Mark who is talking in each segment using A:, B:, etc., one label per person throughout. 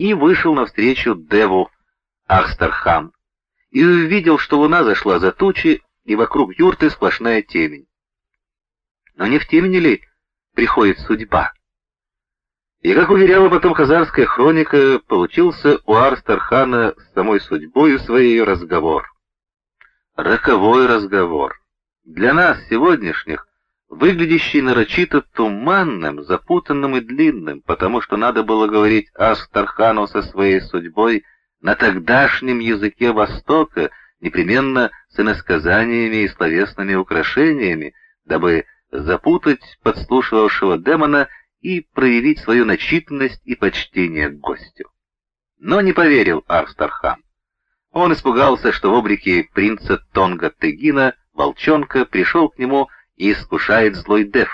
A: и вышел навстречу Деву Ахстархан и увидел, что луна зашла за тучи, и вокруг юрты сплошная темень. Но не в темени ли приходит судьба? И, как уверяла потом хазарская хроника, получился у Арстархана с самой судьбой своей разговор. Роковой разговор. Для нас, сегодняшних, выглядящий нарочито туманным, запутанным и длинным, потому что надо было говорить Астархану со своей судьбой на тогдашнем языке Востока, непременно с иносказаниями и словесными украшениями, дабы запутать подслушивавшего демона и проявить свою начитанность и почтение к гостю. Но не поверил Арстархан. Он испугался, что в облике принца Тонга Тегина, волчонка, пришел к нему и искушает злой Дев.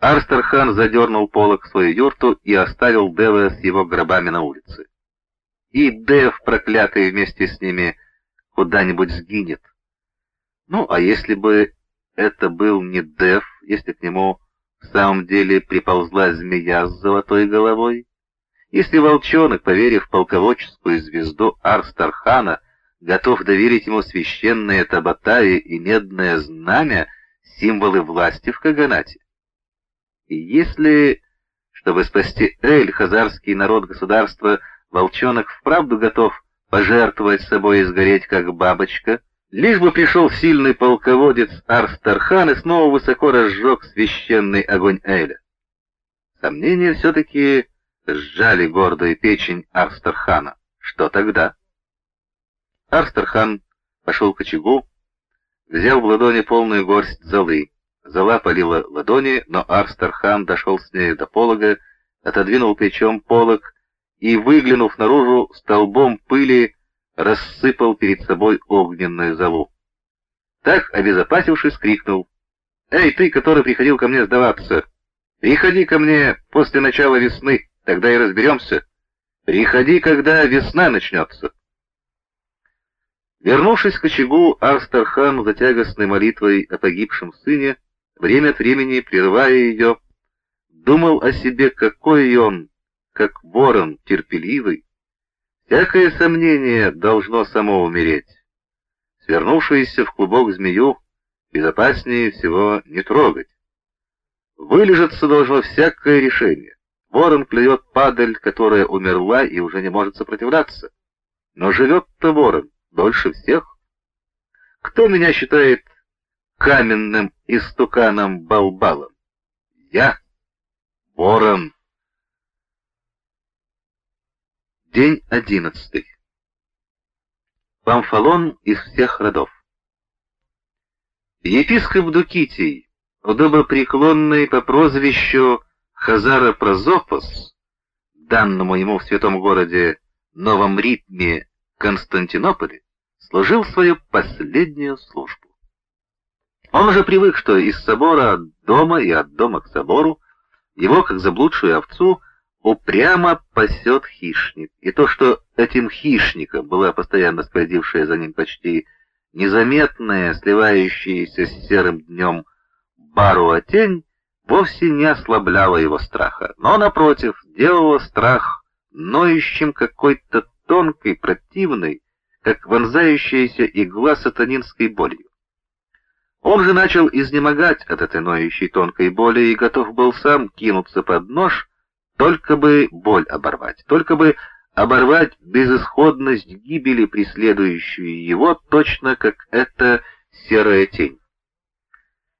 A: Арстархан задернул полок в свою юрту и оставил Дева с его гробами на улице. И Дев, проклятый вместе с ними, куда-нибудь сгинет. Ну, а если бы это был не Дев, если к нему в самом деле приползла змея с золотой головой? Если волчонок, поверив в полководческую звезду Арстархана, готов доверить ему священное табатаи и медное знамя, символы власти в Каганате? И если, чтобы спасти Эль, хазарский народ государства, волчонок вправду готов пожертвовать собой и сгореть как бабочка, лишь бы пришел сильный полководец Арстархан и снова высоко разжег священный огонь Эля. Сомнения все-таки сжали гордую печень Арстархана. Что тогда? Арстархан пошел к очагу, взял в ладони полную горсть золы. Зола полила ладони, но Арстархан дошел с нею до полога, отодвинул плечом полог и, выглянув наружу, столбом пыли рассыпал перед собой огненную золу. Так, обезопасившись, крикнул. «Эй, ты, который приходил ко мне сдаваться, приходи ко мне после начала весны, тогда и разберемся. Приходи, когда весна начнется». Вернувшись к очагу, Арстархан за тягостной молитвой о погибшем сыне, время от времени прерывая ее, думал о себе, какой он, как ворон терпеливый. Всякое сомнение должно само умереть. Свернувшуюся в клубок змею безопаснее всего не трогать. Вылежаться должно всякое решение. Ворон клюет падаль, которая умерла и уже не может сопротивляться. Но живет-то ворон дольше всех. Кто меня считает каменным истуканом-балбалом? Я, ворон. День одиннадцатый. Памфалон из всех родов. Епископ Дукитий, удобопреклонный по прозвищу Хазара Прозопос, данному ему в святом городе Новом Ритме Константинополе, служил свою последнюю службу. Он уже привык, что из собора от дома и от дома к собору его, как заблудшую овцу, упрямо пасет хищник, и то, что этим хищником была постоянно скользившая за ним почти незаметная, сливающаяся с серым днем баруа тень, вовсе не ослабляло его страха, но, напротив, делало страх ноющим какой-то тонкой, противной, как вонзающаяся игла сатанинской болью. Он же начал изнемогать от этой ноющей тонкой боли и готов был сам кинуться под нож, только бы боль оборвать, только бы оборвать безысходность гибели, преследующую его, точно как эта серая тень.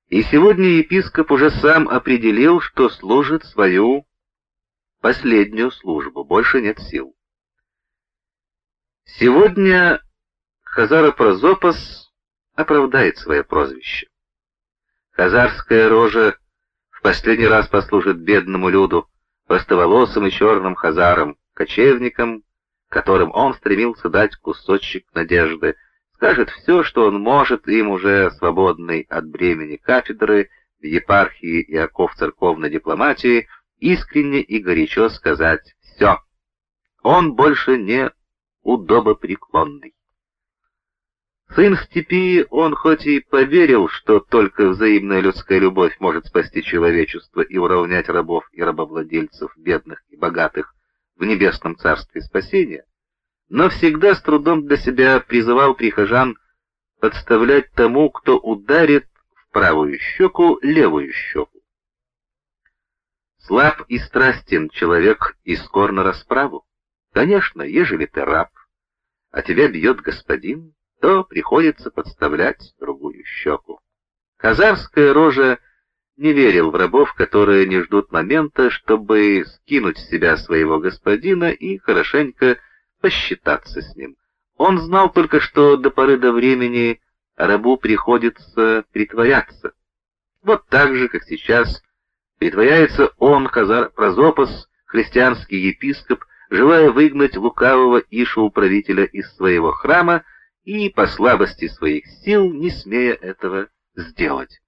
A: И сегодня епископ уже сам определил, что служит свою последнюю службу, больше нет сил. Сегодня Хазара Прозопас оправдает свое прозвище. Хазарская рожа в последний раз послужит бедному люду, простоволосым и черным хазарам, кочевникам, которым он стремился дать кусочек надежды, скажет все, что он может им уже свободный от бремени кафедры епархии и оков церковной дипломатии, искренне и горячо сказать «все». Он больше не удобопреклонный. Сын степи, он хоть и поверил, что только взаимная людская любовь может спасти человечество и уравнять рабов и рабовладельцев, бедных и богатых в небесном царстве спасения, но всегда с трудом для себя призывал прихожан подставлять тому, кто ударит в правую щеку левую щеку. Слаб и страстен человек и скор на расправу. Конечно, ежели ты раб, а тебя бьет господин, то приходится подставлять другую щеку. Казарская рожа не верил в рабов, которые не ждут момента, чтобы скинуть с себя своего господина и хорошенько посчитаться с ним. Он знал только, что до поры до времени рабу приходится притворяться. Вот так же, как сейчас, притворяется он, Хазар Прозопос, христианский епископ, желая выгнать лукавого Ишу-управителя из своего храма и, по слабости своих сил, не смея этого сделать.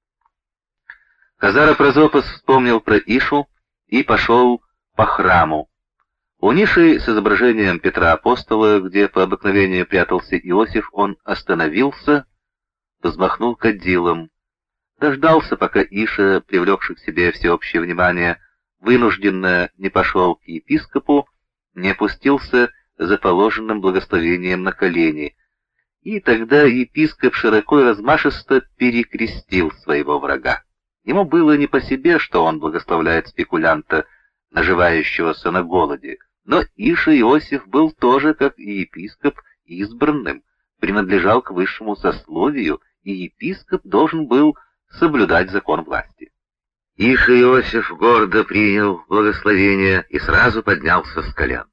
A: Хазара Прозопос вспомнил про Ишу и пошел по храму. У ниши с изображением Петра Апостола, где по обыкновению прятался Иосиф, он остановился, взмахнул кадилом, дождался, пока Иша, привлекший к себе всеобщее внимание, вынужденно не пошел к епископу, не опустился за положенным благословением на колени, и тогда епископ широко и размашисто перекрестил своего врага. Ему было не по себе, что он благословляет спекулянта, наживающегося на голоде, но Иша Иосиф был тоже, как и епископ, избранным, принадлежал к высшему сословию, и епископ должен был соблюдать закон власти. Иша Иосиф гордо принял благословение и сразу поднялся с колен.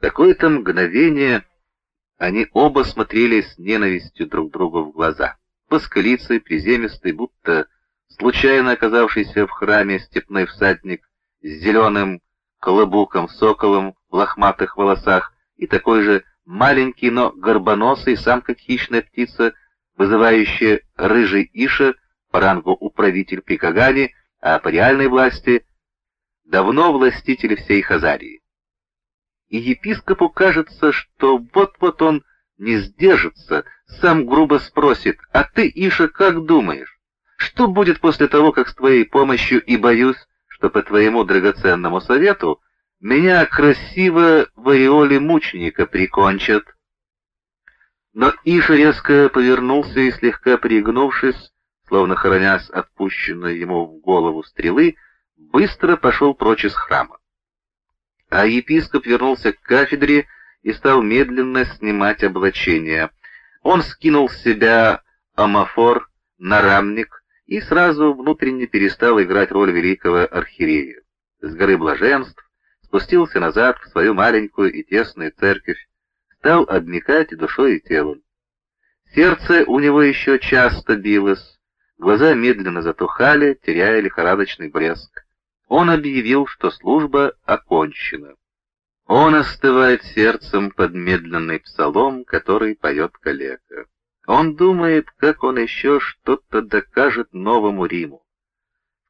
A: Какое-то мгновение они оба смотрели с ненавистью друг другу в глаза. Поскалицей, приземистый, будто случайно оказавшийся в храме степной всадник с зеленым колобуком, соколом в лохматых волосах и такой же маленький, но горбоносый, сам как хищная птица, вызывающая рыжий Иша по рангу управитель при а по реальной власти давно властитель всей Хазарии. И епископу кажется, что вот-вот он не сдержится, сам грубо спросит, «А ты, Иша, как думаешь, что будет после того, как с твоей помощью и боюсь, что по твоему драгоценному совету меня красиво в ореоле мученика прикончат?» Но Иша резко повернулся и, слегка пригнувшись, словно хоронясь отпущенной ему в голову стрелы, быстро пошел прочь из храма. А епископ вернулся к кафедре и стал медленно снимать облачение. Он скинул с себя амафор, нарамник и сразу внутренне перестал играть роль великого архиерея. С горы блаженств спустился назад в свою маленькую и тесную церковь, стал обмекать душой и телом. Сердце у него еще часто билось, Глаза медленно затухали, теряя лихорадочный блеск. Он объявил, что служба окончена. Он остывает сердцем под медленный псалом, который поет калека. Он думает, как он еще что-то докажет новому Риму.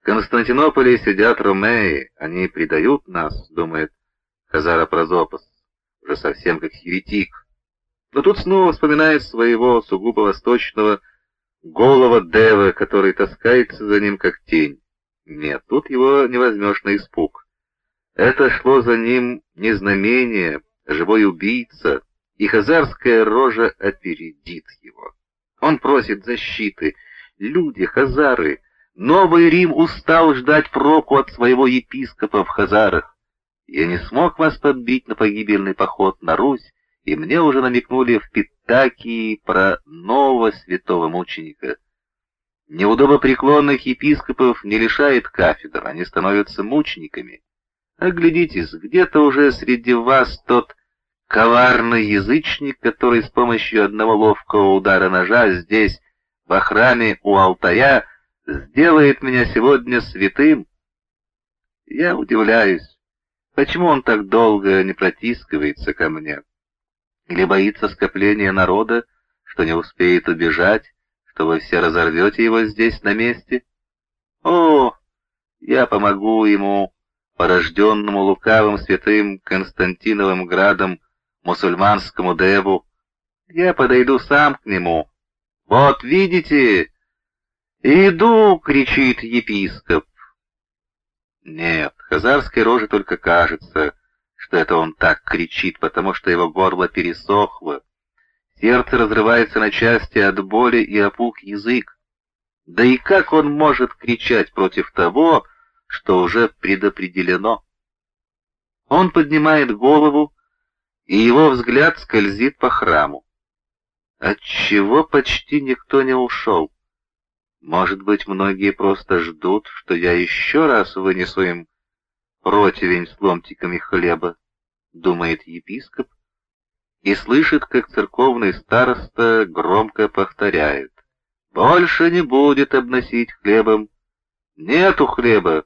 A: В Константинополе сидят ромеи, они предают нас, думает Хазара Прозопос, уже совсем как еретик. Но тут снова вспоминает своего сугубо восточного голова Девы, который таскается за ним как тень. Нет, тут его не возьмешь на испуг. Это шло за ним не знамение, а живой убийца, и хазарская рожа опередит его. Он просит защиты. Люди, хазары, Новый Рим устал ждать проку от своего епископа в хазарах. Я не смог вас подбить на погибельный поход на Русь, и мне уже намекнули в Питакии про нового святого мученика. Неудобопреклонных епископов не лишает кафедр, они становятся мучениками. Оглядитесь, где-то уже среди вас тот коварный язычник, который с помощью одного ловкого удара ножа здесь, во храме у алтаря, сделает меня сегодня святым. Я удивляюсь, почему он так долго не протискивается ко мне. Или боится скопления народа, что не успеет убежать, что вы все разорвете его здесь на месте? О, я помогу ему, порожденному лукавым святым Константиновым градом, мусульманскому деву. Я подойду сам к нему. Вот видите? «Иду!» — кричит епископ. Нет, Хазарской роже только кажется, что это он так кричит, потому что его горло пересохло. Сердце разрывается на части от боли и опух язык. Да и как он может кричать против того, что уже предопределено? Он поднимает голову, и его взгляд скользит по храму. Отчего почти никто не ушел? Может быть, многие просто ждут, что я еще раз вынесу им противень с ломтиками хлеба, думает епископ, и слышит, как церковный староста громко повторяет. Больше не будет обносить хлебом. Нету хлеба,